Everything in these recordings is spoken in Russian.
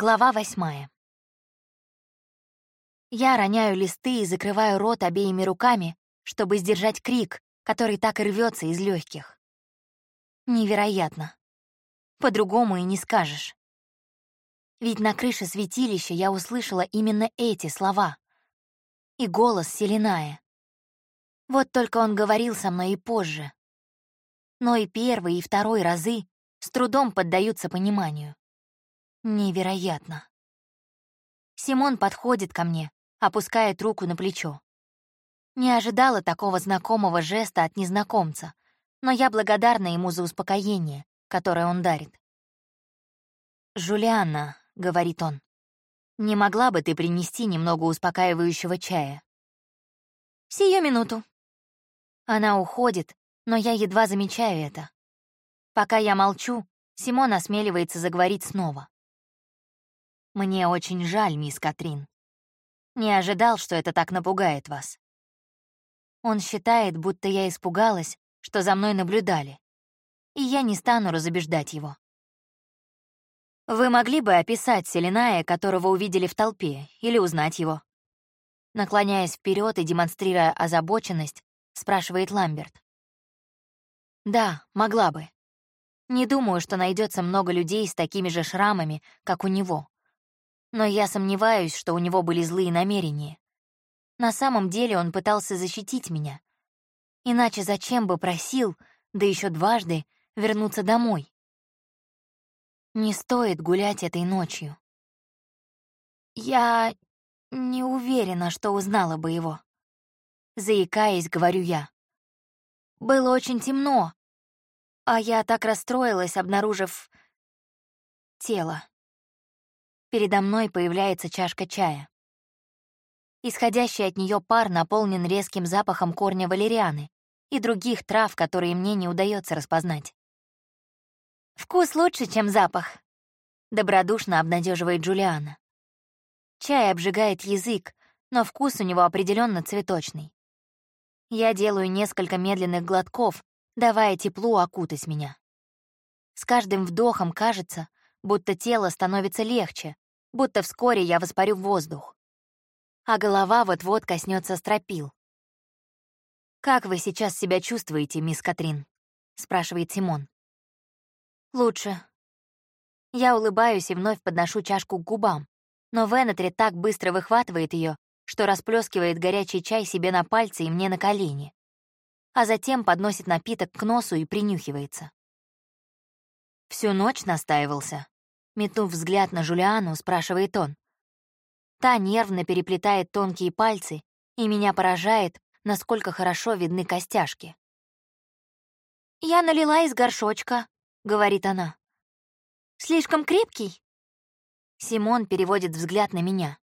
Глава восьмая. Я роняю листы и закрываю рот обеими руками, чтобы сдержать крик, который так и рвется из легких. Невероятно. По-другому и не скажешь. Ведь на крыше святилища я услышала именно эти слова. И голос Селиная. Вот только он говорил со мной и позже. Но и первый, и второй разы с трудом поддаются пониманию. Невероятно. Симон подходит ко мне, опускает руку на плечо. Не ожидала такого знакомого жеста от незнакомца, но я благодарна ему за успокоение, которое он дарит. «Жулианна», — говорит он, — «не могла бы ты принести немного успокаивающего чая?» «Сию минуту». Она уходит, но я едва замечаю это. Пока я молчу, Симон осмеливается заговорить снова. «Мне очень жаль, мисс Катрин. Не ожидал, что это так напугает вас. Он считает, будто я испугалась, что за мной наблюдали, и я не стану разубеждать его. Вы могли бы описать Селиная, которого увидели в толпе, или узнать его? Наклоняясь вперед и демонстрируя озабоченность, спрашивает Ламберт. Да, могла бы. Не думаю, что найдется много людей с такими же шрамами, как у него но я сомневаюсь, что у него были злые намерения. На самом деле он пытался защитить меня. Иначе зачем бы просил, да еще дважды, вернуться домой? Не стоит гулять этой ночью. Я не уверена, что узнала бы его. Заикаясь, говорю я. Было очень темно, а я так расстроилась, обнаружив тело. Передо мной появляется чашка чая. Исходящий от нее пар наполнен резким запахом корня валерианы и других трав, которые мне не удается распознать. «Вкус лучше, чем запах», — добродушно обнадеживает Джулиана. Чай обжигает язык, но вкус у него определенно цветочный. Я делаю несколько медленных глотков, давая теплу окутать меня. С каждым вдохом кажется, будто тело становится легче, будто вскоре я воспарю в воздух. А голова вот-вот коснется стропил. «Как вы сейчас себя чувствуете, мисс Катрин?» — спрашивает Симон. «Лучше». Я улыбаюсь и вновь подношу чашку к губам, но Венетри так быстро выхватывает ее, что расплескивает горячий чай себе на пальцы и мне на колени, а затем подносит напиток к носу и принюхивается. Всю ночь настаивался. Метнув взгляд на Жулиану, спрашивает он. Та нервно переплетает тонкие пальцы, и меня поражает, насколько хорошо видны костяшки. «Я налила из горшочка», — говорит она. «Слишком крепкий?» Симон переводит взгляд на меня.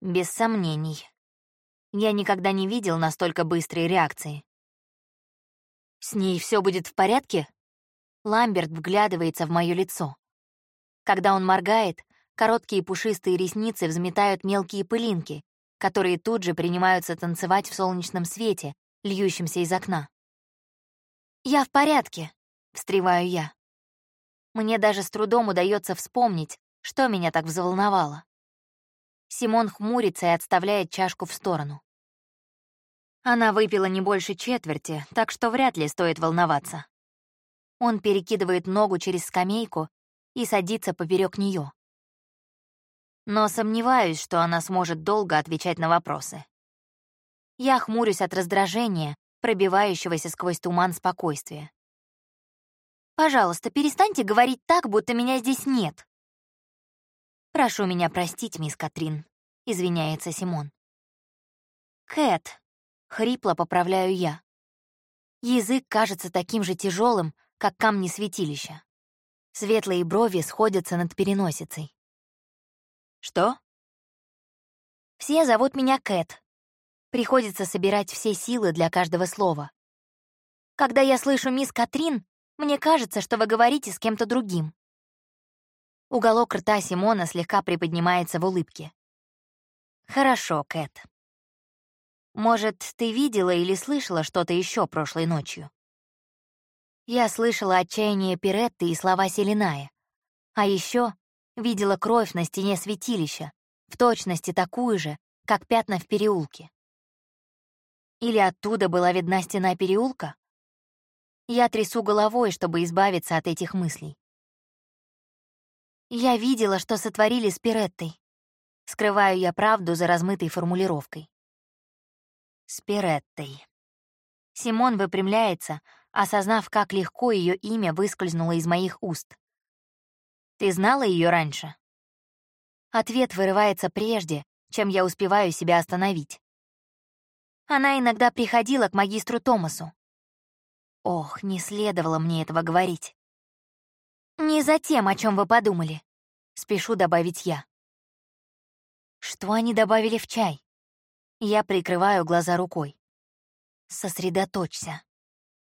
Без сомнений. Я никогда не видел настолько быстрой реакции. «С ней все будет в порядке?» Ламберт вглядывается в мое лицо. Когда он моргает, короткие пушистые ресницы взметают мелкие пылинки, которые тут же принимаются танцевать в солнечном свете, льющемся из окна. «Я в порядке», — встреваю я. Мне даже с трудом удается вспомнить, что меня так взволновало. Симон хмурится и отставляет чашку в сторону. Она выпила не больше четверти, так что вряд ли стоит волноваться. Он перекидывает ногу через скамейку и садится поперек нее. Но сомневаюсь, что она сможет долго отвечать на вопросы. Я хмурюсь от раздражения, пробивающегося сквозь туман спокойствия. «Пожалуйста, перестаньте говорить так, будто меня здесь нет». «Прошу меня простить, мисс Катрин», — извиняется Симон. «Кэт», — хрипло поправляю я. Язык кажется таким же тяжелым, как камни святилища. Светлые брови сходятся над переносицей. «Что?» «Все зовут меня Кэт. Приходится собирать все силы для каждого слова. Когда я слышу мисс Катрин, мне кажется, что вы говорите с кем-то другим». Уголок рта Симона слегка приподнимается в улыбке. «Хорошо, Кэт. Может, ты видела или слышала что-то еще прошлой ночью?» Я слышала отчаяние Пиретты и слова Селиная. А еще видела кровь на стене святилища, в точности такую же, как пятна в переулке. Или оттуда была видна стена переулка? Я трясу головой, чтобы избавиться от этих мыслей. Я видела, что сотворили с Пиреттой. Скрываю я правду за размытой формулировкой. С Пиреттой. Симон выпрямляется, осознав, как легко ее имя выскользнуло из моих уст. «Ты знала ее раньше?» Ответ вырывается прежде, чем я успеваю себя остановить. Она иногда приходила к магистру Томасу. Ох, не следовало мне этого говорить. «Не за тем, о чем вы подумали», — спешу добавить я. Что они добавили в чай? Я прикрываю глаза рукой. Сосредоточься.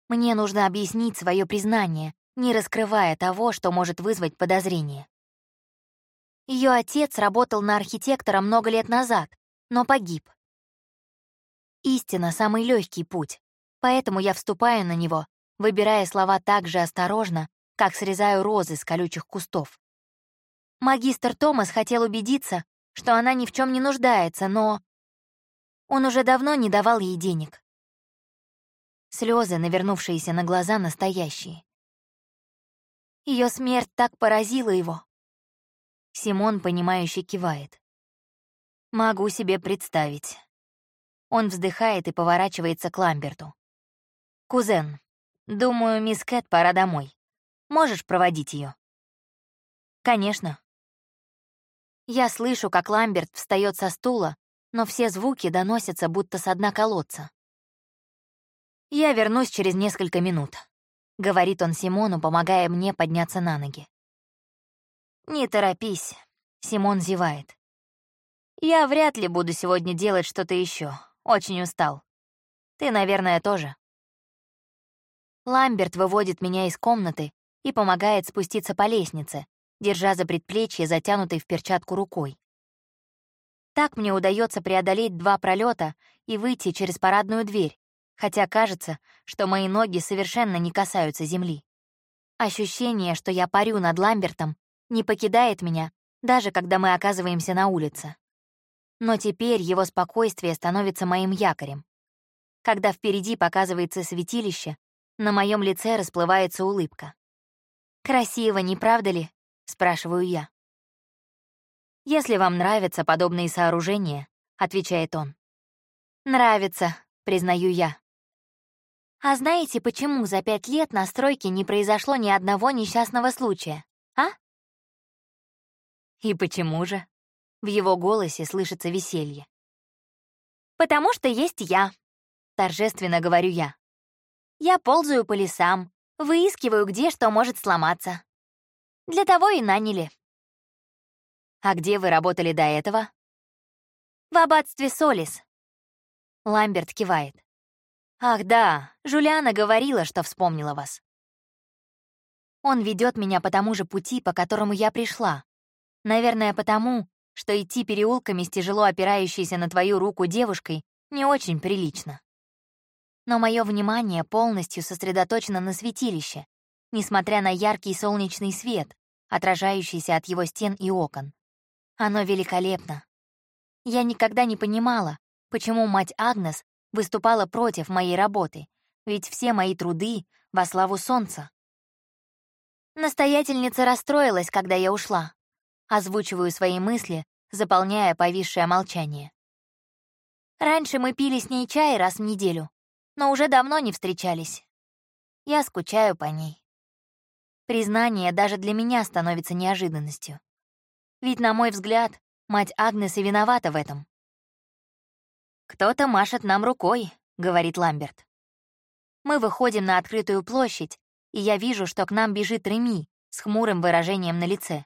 Мне нужно объяснить свое признание, не раскрывая того, что может вызвать подозрение. Ее отец работал на архитектора много лет назад, но погиб. Истина — самый легкий путь, поэтому я вступаю на него, выбирая слова так же осторожно, как срезаю розы с колючих кустов. Магистр Томас хотел убедиться, что она ни в чем не нуждается, но... Он уже давно не давал ей денег. Слезы, навернувшиеся на глаза, настоящие. Ее смерть так поразила его. Симон, понимающе кивает. Могу себе представить. Он вздыхает и поворачивается к Ламберту. «Кузен, думаю, мисс Кэт пора домой. Можешь проводить ее? «Конечно». Я слышу, как Ламберт встает со стула, но все звуки доносятся будто с дна колодца. «Я вернусь через несколько минут», — говорит он Симону, помогая мне подняться на ноги. «Не торопись», — Симон зевает. «Я вряд ли буду сегодня делать что-то еще. Очень устал. Ты, наверное, тоже». Ламберт выводит меня из комнаты и помогает спуститься по лестнице, держа за предплечье, затянутой в перчатку рукой. Так мне удается преодолеть два пролета и выйти через парадную дверь, хотя кажется, что мои ноги совершенно не касаются земли. Ощущение, что я парю над Ламбертом, не покидает меня, даже когда мы оказываемся на улице. Но теперь его спокойствие становится моим якорем. Когда впереди показывается святилище, на моем лице расплывается улыбка. «Красиво, не правда ли?» — спрашиваю я. «Если вам нравятся подобные сооружения», — отвечает он. «Нравится», — признаю я. А знаете, почему за пять лет на стройке не произошло ни одного несчастного случая, а? И почему же? В его голосе слышится веселье. «Потому что есть я», — торжественно говорю я. «Я ползаю по лесам, выискиваю, где что может сломаться. Для того и наняли». «А где вы работали до этого?» «В аббатстве Солис». Ламберт кивает. «Ах да, Жулиана говорила, что вспомнила вас». Он ведет меня по тому же пути, по которому я пришла. Наверное, потому, что идти переулками с тяжело опирающейся на твою руку девушкой не очень прилично. Но мое внимание полностью сосредоточено на святилище, несмотря на яркий солнечный свет, отражающийся от его стен и окон. Оно великолепно. Я никогда не понимала, почему мать Агнес выступала против моей работы, ведь все мои труды во славу солнца. Настоятельница расстроилась, когда я ушла. Озвучиваю свои мысли, заполняя повисшее молчание. Раньше мы пили с ней чай раз в неделю, но уже давно не встречались. Я скучаю по ней. Признание даже для меня становится неожиданностью. Ведь, на мой взгляд, мать Агнес и виновата в этом. «Кто-то машет нам рукой», — говорит Ламберт. Мы выходим на открытую площадь, и я вижу, что к нам бежит Реми с хмурым выражением на лице.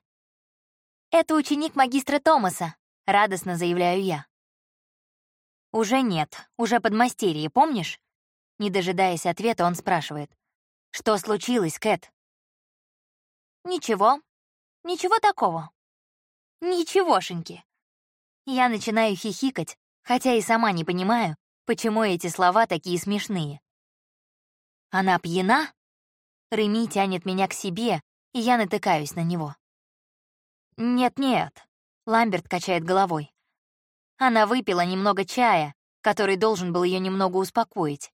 «Это ученик магистра Томаса», — радостно заявляю я. «Уже нет, уже подмастерье, помнишь?» Не дожидаясь ответа, он спрашивает. «Что случилось, Кэт?» «Ничего. Ничего такого. Ничегошеньки». Я начинаю хихикать, хотя и сама не понимаю, почему эти слова такие смешные. «Она пьяна?» Реми тянет меня к себе, и я натыкаюсь на него. «Нет-нет», — Ламберт качает головой. Она выпила немного чая, который должен был ее немного успокоить.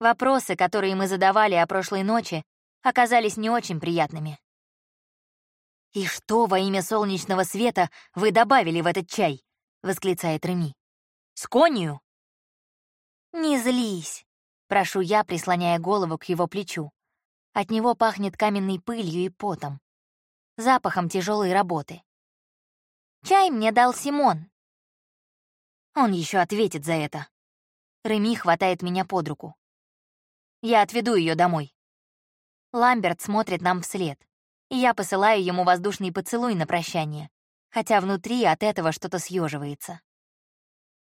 Вопросы, которые мы задавали о прошлой ночи, оказались не очень приятными. «И что во имя солнечного света вы добавили в этот чай?» — восклицает Реми. «С конью?» «Не злись», — прошу я, прислоняя голову к его плечу. От него пахнет каменной пылью и потом. Запахом тяжелой работы. «Чай мне дал Симон». Он еще ответит за это. Реми хватает меня под руку. Я отведу ее домой. Ламберт смотрит нам вслед, и я посылаю ему воздушный поцелуй на прощание, хотя внутри от этого что-то съеживается.